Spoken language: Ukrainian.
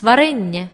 сварення.